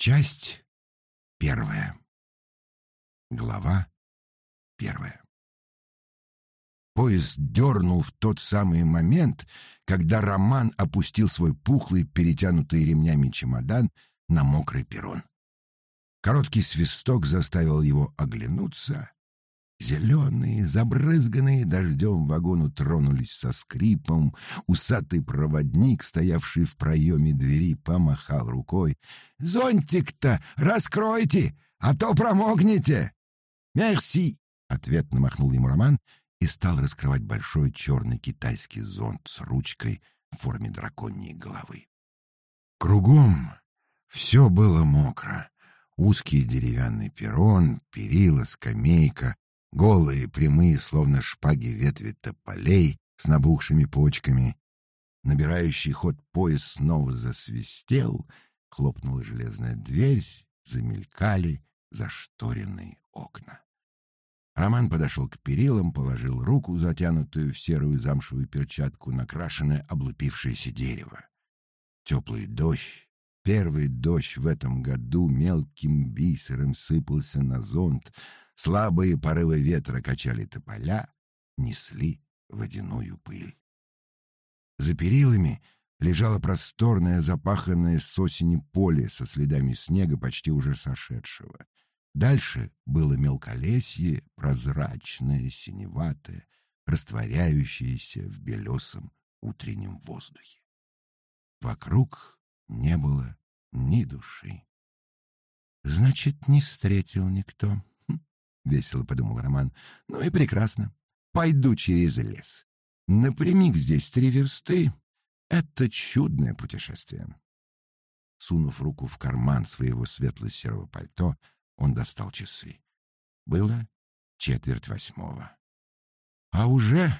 Часть первая. Глава первая. Поезд дернул в тот самый момент, когда Роман опустил свой пухлый, перетянутый ремнями чемодан на мокрый перрон. Короткий свисток заставил его оглянуться. Зеленые, забрызганные дождем вагону тронулись со скрипом. Усатый проводник, стоявший в проеме двери, помахал рукой. «Зонтик-то раскройте, а то промокнете!» «Мерси!» — ответно махнул ему Роман и стал раскрывать большой черный китайский зонт с ручкой в форме драконьей головы. Кругом все было мокро. Узкий деревянный перрон, перила, скамейка, голые, прямые, словно шпаги ветви тополей с набухшими почками. Набирающий ход поезд снова засвистел, хлопнула железная дверь, замелькали зашторенные окна. Роман подошел к перилам, положил руку, затянутую в серую замшевую перчатку, накрашенное облупившееся дерево. Теплый дождь, первый дождь в этом году мелким бисером сыпался на зонт, Слабые порывы ветра качали тополя, несли водяную пыль. За перилами лежало просторное, запаханное с осени поле со следами снега, почти уже сошедшего. Дальше было мелколесье, прозрачное, синеватое, растворяющееся в белесом утреннем воздухе. Вокруг не было ни души. Значит, не встретил никто. — весело подумал Роман. «Ну и прекрасно. Пойду через лес. Напрямик здесь три версты. Это чудное путешествие». Сунув руку в карман своего светло-серого пальто, он достал часы. Было четверть восьмого. «А уже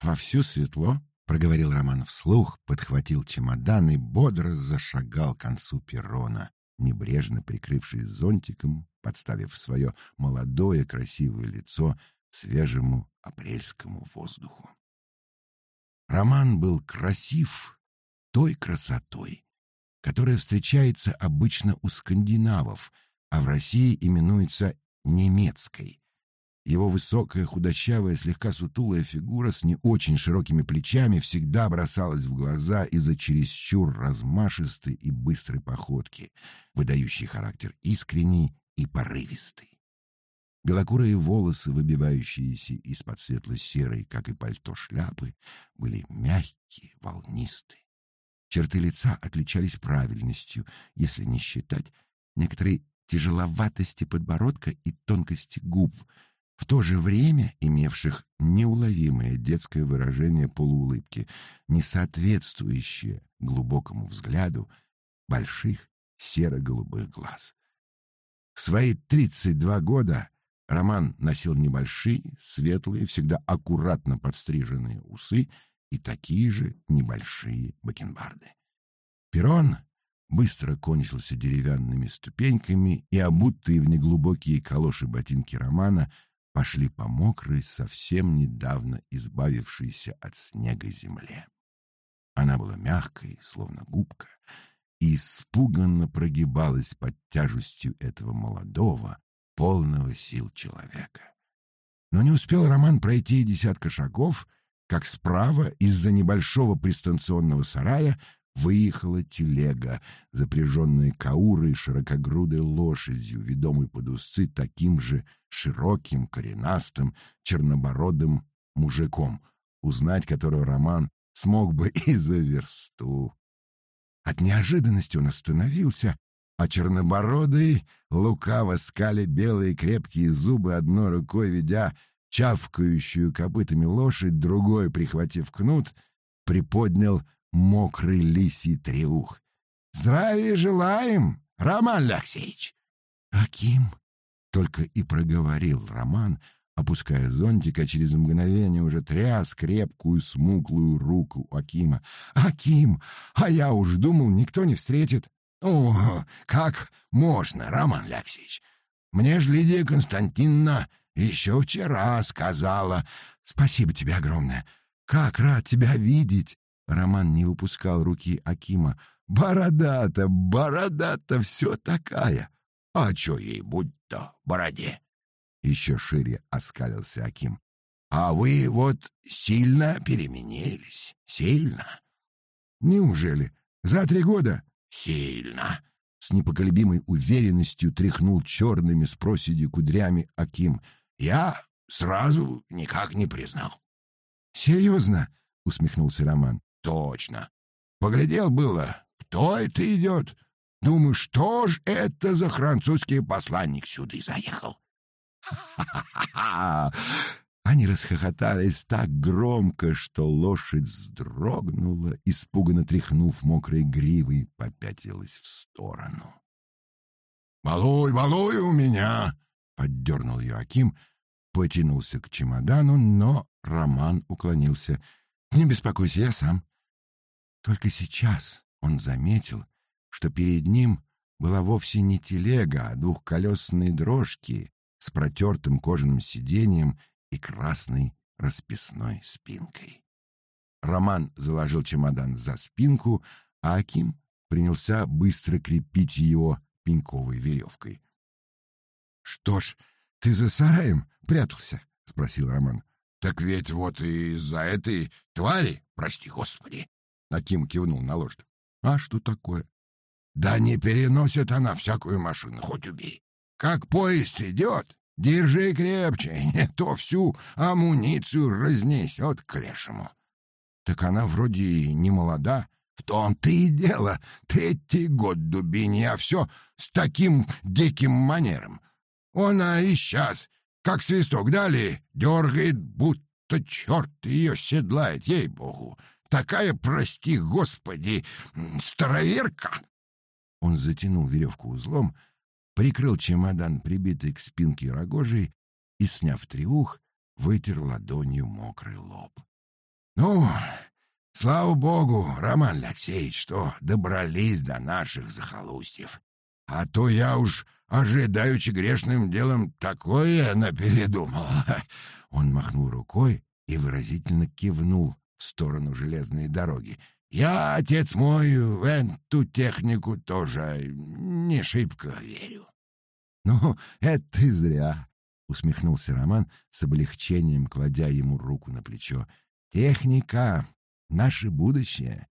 вовсю светло», — проговорил Роман вслух, подхватил чемодан и бодро зашагал к концу перрона, небрежно прикрывшись зонтиком, подставив свое молодое красивое лицо свежему апрельскому воздуху. Роман был красив той красотой, которая встречается обычно у скандинавов, а в России именуется немецкой. Его высокая, худощавая, слегка сутулая фигура с не очень широкими плечами всегда бросалась в глаза из-за чересчур размашистой и быстрой походки, выдающей характер искренний и порывистый. Белокурые волосы, выбивающиеся из-под светло-серой, как и пальто шляпы, были мягкие, волнистые. Черты лица отличались правильностью, если не считать некоторой тяжеловатости подбородка и тонкости губ, в то же время имевших неуловимое детское выражение полуулыбки, не соответствующее глубокому взгляду больших серо-голубых глаз. В свои 32 года Роман носил небольшие, светлые, всегда аккуратно подстриженные усы и такие же небольшие бакенбарды. Перрон быстро кончился деревянными ступеньками, и обутые в неглубокие калоши ботинки Романа пошли по мокрой, совсем недавно избавившейся от снега земле. Она была мягкой, словно губка, и испуганно прогибалась под тяжестью этого молодого, полного сил человека. Но не успел Роман пройти десятка шагов, как справа из-за небольшого пристанционного сарая выехала телега, запряженная каурой широкогрудой лошадью, ведомой под узцы таким же широким, коренастым, чернобородым мужиком, узнать которого Роман смог бы и за версту. От неожиданности он остановился, а чернобородый, лукаво скали белые крепкие зубы, одной рукой ведя чавкающую копытами лошадь, другой, прихватив кнут, приподнял мокрый лисий треух. «Здравия желаем, Роман Алексеевич!» «Аким!» — только и проговорил Роман, опуская зонтик, а через мгновение уже тряс крепкую смуглую руку Акима. «Аким! А я уж думал, никто не встретит!» «О, как можно, Роман Алексеевич! Мне ж Лидия Константиновна еще вчера сказала. Спасибо тебе огромное! Как рад тебя видеть!» Роман не выпускал руки Акима. Борода-то, борода-то все такая. А чё ей будь-то, бороде? Еще шире оскалился Аким. А вы вот сильно переменились, сильно. Неужели? За три года? Сильно. С непоколебимой уверенностью тряхнул черными с проседи кудрями Аким. Я сразу никак не признал. Серьезно? Усмехнулся Роман. Точно. Поглядел было, кто это идет. Думаю, что ж это за французский посланник сюда заехал? Ха-ха-ха! Они расхохотались так громко, что лошадь вздрогнула, испуганно тряхнув мокрой гривой, попятилась в сторону. «Балуй, балуй у меня!» — поддернул ее Аким, потянулся к чемодану, но Роман уклонился. «Не беспокойся, я сам». Только сейчас он заметил, что перед ним была вовсе не телега, а двухколесные дрожки с протертым кожаным сиденьем и красной расписной спинкой. Роман заложил чемодан за спинку, а Аким принялся быстро крепить его пеньковой веревкой. — Что ж, ты за сараем прятался? — спросил Роман. — Так ведь вот из-за этой твари, прости господи. Аким кивнул на лошадь. — А что такое? — Да не переносит она всякую машину, хоть убей. Как поезд идет, Держи крепче, не то всю амуницию разнесет к лешему. Так она вроде не молода. В том-то и дело. Третий год дубини, а все с таким диким манером. Она и сейчас, как свисток дали, дергает, будто черт ее седлает, ей-богу. Такая, прости господи, староверка. Он затянул веревку узлом, прикрыл чемодан, прибитый к спинке рогожей, и, сняв триух, вытер ладонью мокрый лоб. «Ну, слава богу, Роман Алексеевич, что добрались до наших захолустьев. А то я уж, ожидаючи грешным делом, такое напередумал». Он махнул рукой и выразительно кивнул в сторону железной дороги. «Я, отец мой, в эту технику тоже не шибко верю». «Ну, это ты зря», — усмехнулся Роман с облегчением, кладя ему руку на плечо. «Техника — наше будущее».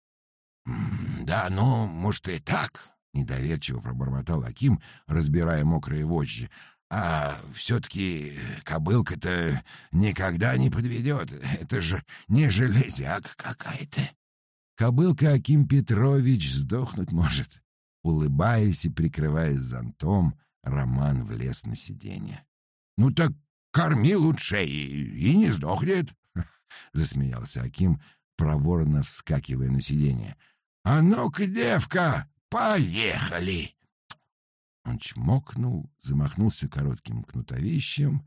«Да, ну, может, и так», — недоверчиво пробормотал Аким, разбирая мокрые вожжи. «А все-таки кобылка-то никогда не подведет. Это же не железяка какая-то». Кобылка Аким Петрович сдохнуть может. Улыбаясь и прикрываясь зонтом, Роман влез на сиденье. «Ну так корми лучше и, и не сдохнет!» — засмеялся Аким, проворно вскакивая на сиденье. «А ну-ка, девка, поехали!» Он чмокнул, замахнулся коротким кнутовищем,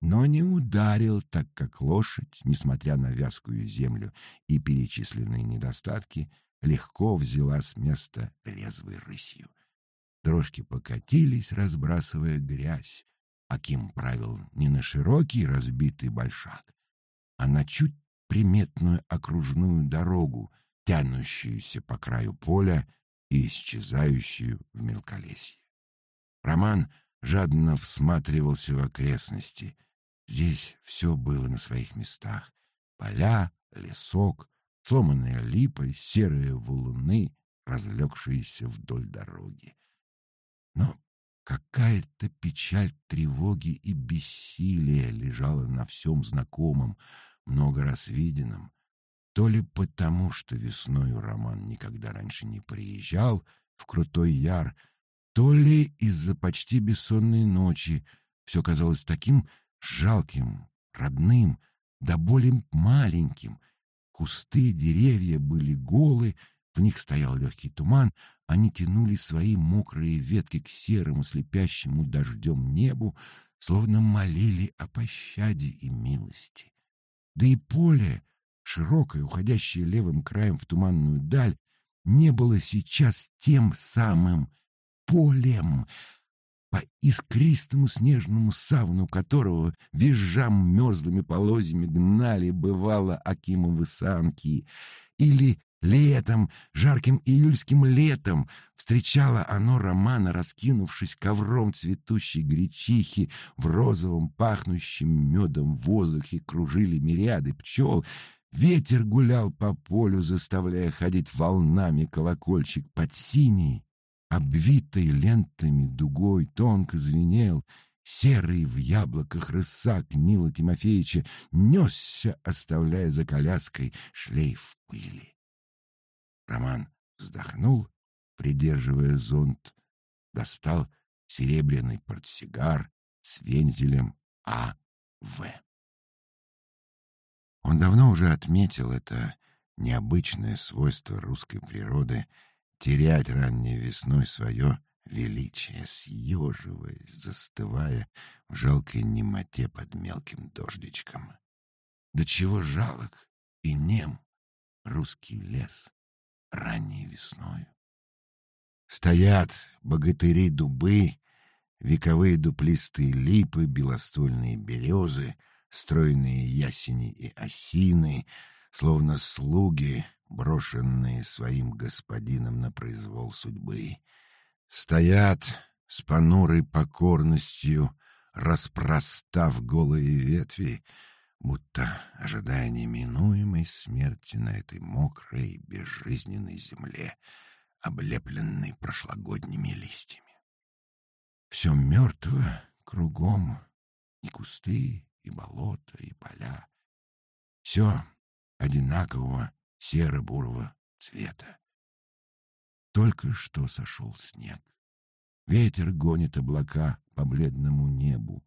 но не ударил, так как лошадь, несмотря на вязкую землю и перечисленные недостатки, легко взяла с места резвой рысью. Дрожки покатились, разбрасывая грязь. Аким правил не на широкий разбитый большак, а на чуть приметную окружную дорогу, тянущуюся по краю поля и исчезающую в мелколесье. Роман жадно всматривался в окрестности. Здесь все было на своих местах. Поля, лесок, сломанная липа, серые валуны, разлегшиеся вдоль дороги. Но какая-то печаль тревоги и бессилия лежала на всем знакомом, много раз виденном. То ли потому, что весною Роман никогда раньше не приезжал в Крутой Яр, то ли из-за почти бессонной ночи все казалось таким жалким, родным, да более маленьким. Кусты, деревья были голы, в них стоял легкий туман, они тянули свои мокрые ветки к серому слепящему дождем небу, словно молили о пощаде и милости. Да и поле, широкое, уходящее левым краем в туманную даль, не было сейчас тем самым полем, по искристому снежному савну которого визжам мерзлыми полозьями гнали, бывало, Акимовы санки, или Летом, жарким июльским летом, встречало оно Романа, раскинувшись ковром цветущей гречихи, в розовом пахнущем медом воздухе кружили мириады пчел, ветер гулял по полю, заставляя ходить волнами колокольчик под синий, обвитой лентами дугой тонко звенел — Серый в яблоках рысак Нила Тимофеевича несся, оставляя за коляской шлейф пыли. Роман вздохнул, придерживая зонт, достал серебряный портсигар с вензелем А.В. Он давно уже отметил это необычное свойство русской природы терять ранней весной свое величие, съеживаясь, застывая в жалкой немоте под мелким дождичком. До чего жалок и нем русский лес ранней весною. Стоят богатыри-дубы, вековые дуплистые липы, белоствольные березы, стройные ясени и осины, словно слуги, брошенные своим господином на произвол судьбы. Стоят с понурой покорностью, распростав голые ветви, будто ожидая неминуемой смерти на этой мокрой, безжизненной земле, облепленной прошлогодними листьями. Все мертво кругом, и кусты, и болота, и поля. Все одинакового серо-бурого цвета. Только что сошел снег. Ветер гонит облака по бледному небу.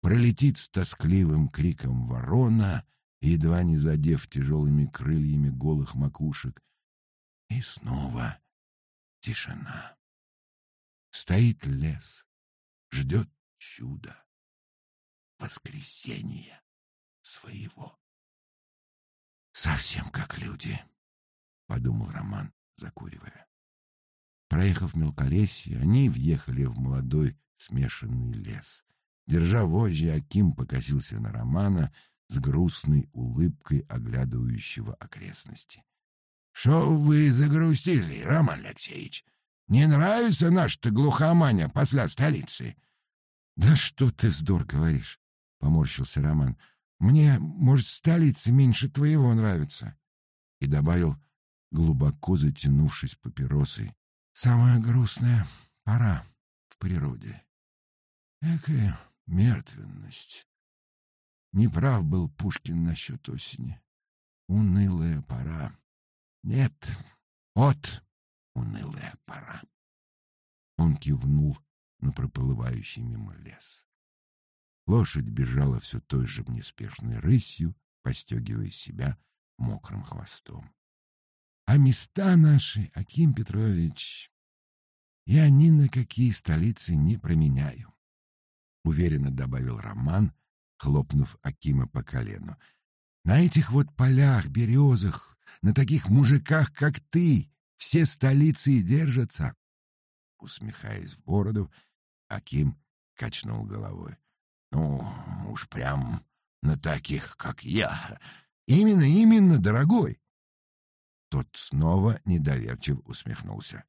Пролетит с тоскливым криком ворона, едва не задев тяжелыми крыльями голых макушек. И снова тишина. Стоит лес, ждет чуда, воскресения своего. «Совсем как люди», — подумал Роман, закуривая. Проехав мелколесье, они въехали в молодой смешанный лес. Держа вожжи, Аким покосился на Романа с грустной улыбкой оглядывающего окрестности. — Что вы загрустили, Роман Алексеевич? Не нравится наш-то глухоманя после столицы? — Да что ты вздор говоришь, — поморщился Роман. — Мне, может, столица меньше твоего нравится. И добавил, глубоко затянувшись папиросой. Самая грустная пора в природе. Экая мертвенность. Неправ был Пушкин насчет осени. Унылая пора. Нет, вот унылая пора. Он кивнул на проплывающий мимо лес. Лошадь бежала все той же неспешной рысью, постегивая себя мокрым хвостом. А места наши, Аким Петрович, я ни на какие столицы не променяю, — уверенно добавил Роман, хлопнув Акима по колену. На этих вот полях, березах, на таких мужиках, как ты, все столицы и держатся. Усмехаясь в бороду, Аким качнул головой. Ну, уж прям на таких, как я. Именно, именно, дорогой. Тот снова недоверчиво усмехнулся.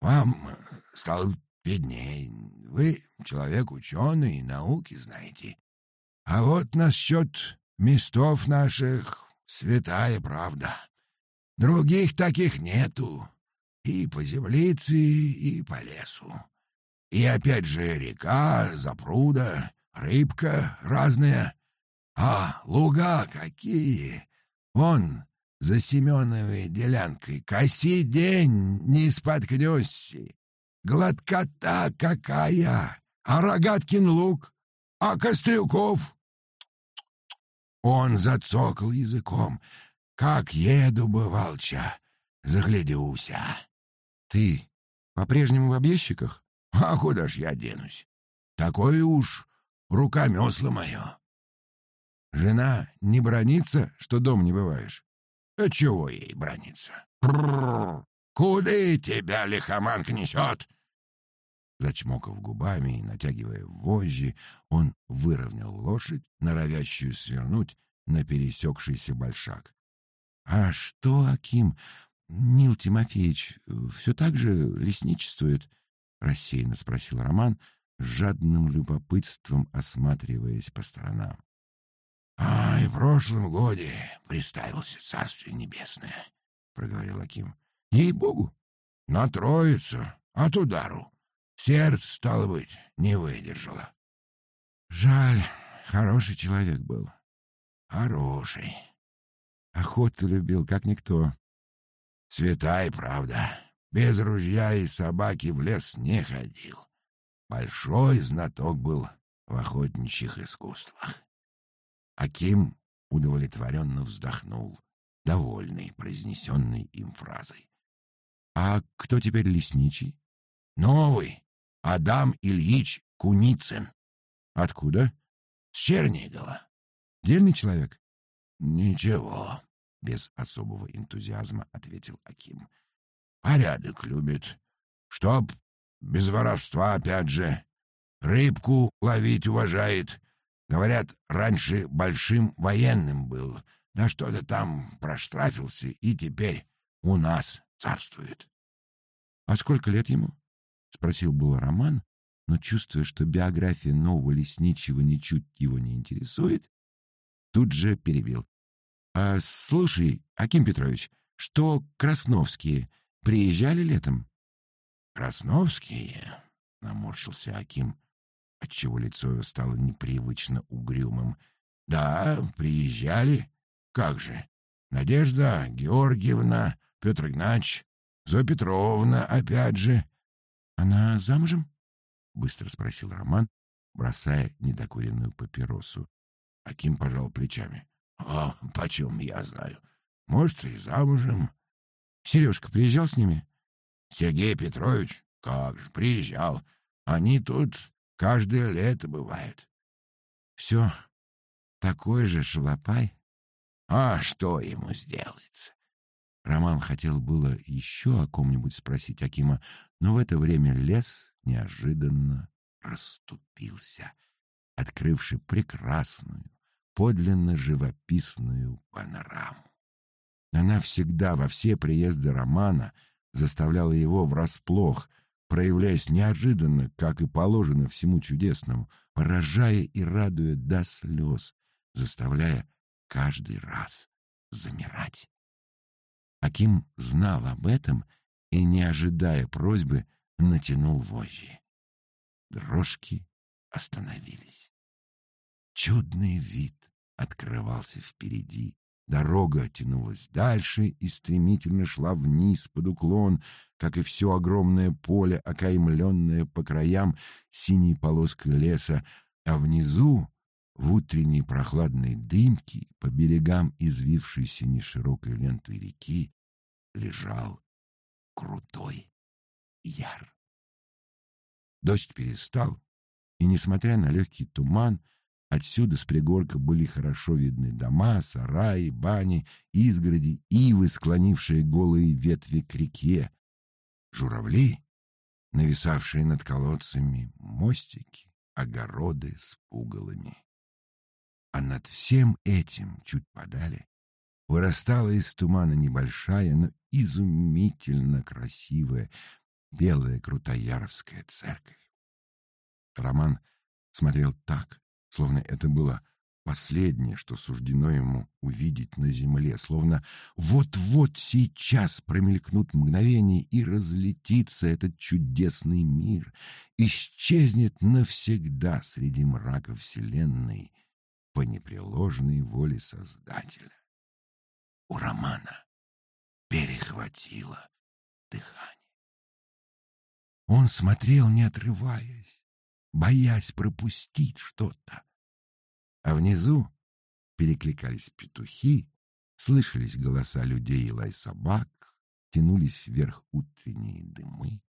«Вам стало видней. Вы человек ученый, науки знаете. А вот насчет местов наших святая правда. Других таких нету. И по землице, и по лесу. И опять же река, запруда, рыбка разная. А луга какие! Вон за Семеновой делянкой. Коси день не споткнешься. Гладкота какая! А Рогаткин лук? А Кострюков? Он зацокал языком. Как еду, бывалча, заглядюся. Ты по-прежнему в объездчиках? А куда ж я денусь? Такое уж рукомесло мое. Жена не бронится, что дом не бываешь? А чего ей брониться? Куда тебя лихоманка несет? Зачмокав губами и натягивая вожжи, он выровнял лошадь, норовящую свернуть на пересекшийся большак. «А что, Аким, Нил Тимофеевич все так же лесничествует?» — рассеянно спросил Роман, жадным любопытством осматриваясь по сторонам. «А, и в прошлом годе приставился Царствие Небесное», — проговорил Аким. «Ей-богу, на троицу, от удару. Сердце, стало быть, не выдержало». «Жаль, хороший человек был». «Хороший». Охоту любил, как никто. Святая правда. Без ружья и собаки в лес не ходил. Большой знаток был в охотничьих искусствах. Аким удовлетворенно вздохнул, довольный произнесенной им фразой. «А кто теперь лесничий?» «Новый. Адам Ильич Куницын». «Откуда?» «С Чернигова». «Дельный человек?» «Ничего», — без особого энтузиазма ответил Аким. «Порядок любит. Чтоб без воровства, опять же. Рыбку ловить уважает. Говорят, раньше большим военным был. Да что-то там проштрафился и теперь у нас царствует. — А сколько лет ему? — спросил был Роман, но, чувствуя, что биография нового лесничего ничуть его не интересует, тут же перебил. «А, «Слушай, Аким Петрович, что Красновские приезжали летом?» «Красновские?» — наморщился Аким, отчего лицо его стало непривычно угрюмым. «Да, приезжали. Как же? Надежда Георгиевна, Петр Игнач, Зоя Петровна, опять же». «Она замужем?» — быстро спросил Роман, бросая недокуренную папиросу. Аким пожал плечами. «А почем я знаю? Может, и замужем». «Сережка приезжал с ними?» Сергей Петрович, как же, приезжал. Они тут каждое лето бывают. Все, такой же шалопай. А что ему сделается? Роман хотел было еще о ком-нибудь спросить Акима, но в это время лес неожиданно расступился, открывший прекрасную, подлинно живописную панораму. Она всегда, во все приезды Романа, заставляла его врасплох, проявляясь неожиданно, как и положено всему чудесному, поражая и радуя до слез, заставляя каждый раз замирать. Аким знал об этом и, не ожидая просьбы, натянул вожжи. Дрожки остановились. Чудный вид открывался впереди, Дорога тянулась дальше и стремительно шла вниз под уклон, как и все огромное поле, окаймленное по краям синей полоской леса, а внизу, в утренней прохладной дымке, по берегам извившейся неширокой лентой реки, лежал крутой яр. Дождь перестал, и, несмотря на легкий туман, Отсюда с пригорка были хорошо видны дома, сараи, бани, изгороди, ивы, склонившие голые ветви к реке, журавли, нависавшие над колодцами, мостики, огороды с пугалами. А над всем этим, чуть подали, вырастала из тумана небольшая, но изумительно красивая белая крутояровская церковь. Роман смотрел так, словно это было последнее, что суждено ему увидеть на земле, словно вот-вот сейчас промелькнут мгновения и разлетится этот чудесный мир, исчезнет навсегда среди мрака Вселенной по непреложной воле Создателя. У Романа перехватило дыхание. Он смотрел, не отрываясь, боясь пропустить что-то. А внизу перекликались петухи, слышались голоса людей и лай собак, тянулись вверх утренние дымы.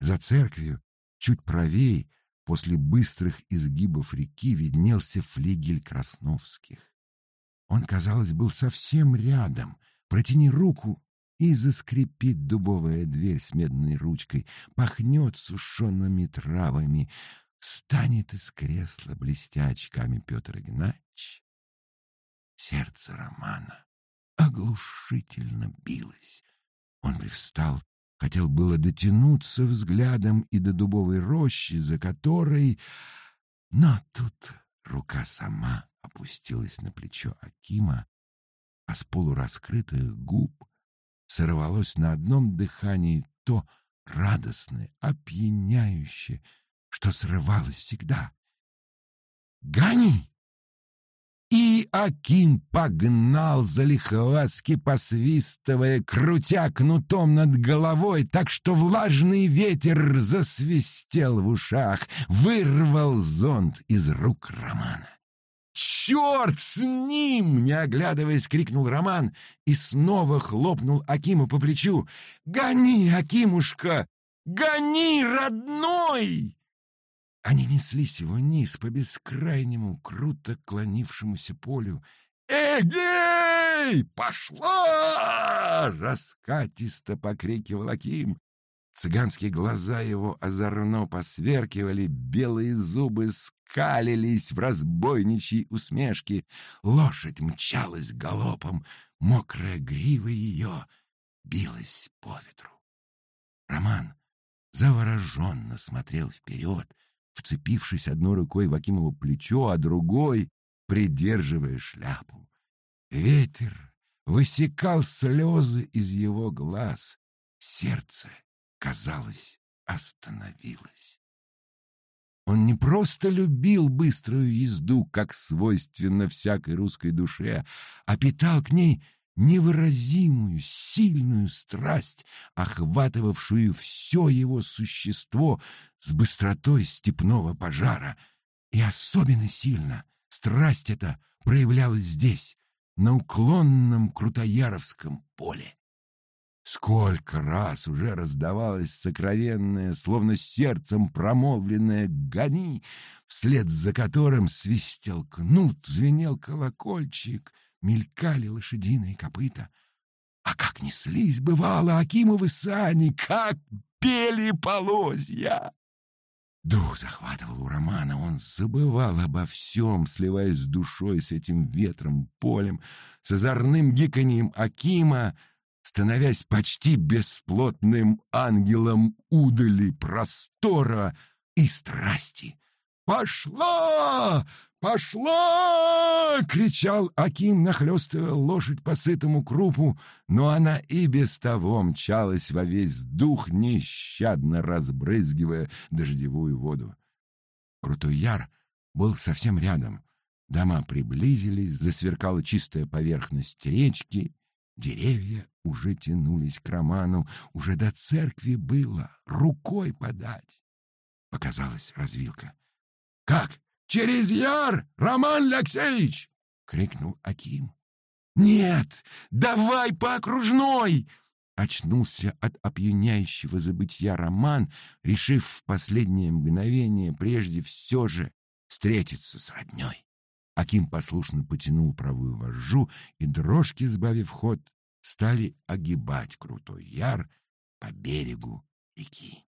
За церковью, чуть правее, после быстрых изгибов реки, виднелся флигель Красновских. Он, казалось, был совсем рядом. Протяни руку, и заскрипит дубовая дверь с медной ручкой, пахнет сушеными травами, встанет из кресла, блестя очками Петр Игнач. Сердце Романа оглушительно билось. Он привстал, хотел было дотянуться взглядом и до дубовой рощи, за которой... Но тут рука сама опустилась на плечо Акима, а с полураскрытых губ сорвалось на одном дыхании то радостное, опьяняющее, что срывалось всегда. «Гони!» И Аким погнал залихватски посвистывая, крутя кнутом над головой, так что влажный ветер засвистел в ушах, вырвал зонт из рук Романа. «Черт с ним!» — не оглядываясь, крикнул Роман и снова хлопнул Акиму по плечу. «Гони, Акимушка! Гони, родной!» Они неслись вниз по бескрайнему, круто клонившемуся полю. «Эгей! Пошла!» — раскатисто покрикивал Аким. Цыганские глаза его озорно посверкивали, белые зубы скалились в разбойничьей усмешке. Лошадь мчалась галопом, мокрая грива ее билась по ветру. Роман завороженно смотрел вперед, вцепившись одной рукой в Акимово плечо, а другой придерживая шляпу. Ветер высекал слезы из его глаз. Сердце, казалось, остановилось. Он не просто любил быструю езду, как свойственно всякой русской душе, а питал к ней невыразимую, сильную страсть, охватывавшую все его существо с быстротой степного пожара. И особенно сильно страсть эта проявлялась здесь, на уклонном Крутояровском поле. Сколько раз уже раздавалось сокровенное, словно сердцем промолвленное «гони», вслед за которым свистел кнут, звенел колокольчик — мелькали лошадиные копыта. А как неслись, бывало, Акимовы сани, как пели полозья! Дух захватывал у Романа, он забывал обо всем, сливаясь с душой с этим ветром, полем, с озорным гиканьем Акима, становясь почти бесплотным ангелом удали простора и страсти. «Пошла! Пошла!» — кричал Аким, нахлёстывая лошадь по сытому крупу, но она и без того мчалась во весь дух, нещадно разбрызгивая дождевую воду. Крутой яр был совсем рядом. Дома приблизились, засверкала чистая поверхность речки, деревья уже тянулись к роману, уже до церкви было, рукой подать. Показалась развилка. «Как? Через яр, Роман Алексеевич!» — крикнул Аким. «Нет, давай по окружной!» Очнулся от опьяняющего забытья Роман, решив в последнее мгновение прежде все же встретиться с родней. Аким послушно потянул правую вожжу, и дрожки, сбавив ход, стали огибать крутой яр по берегу реки.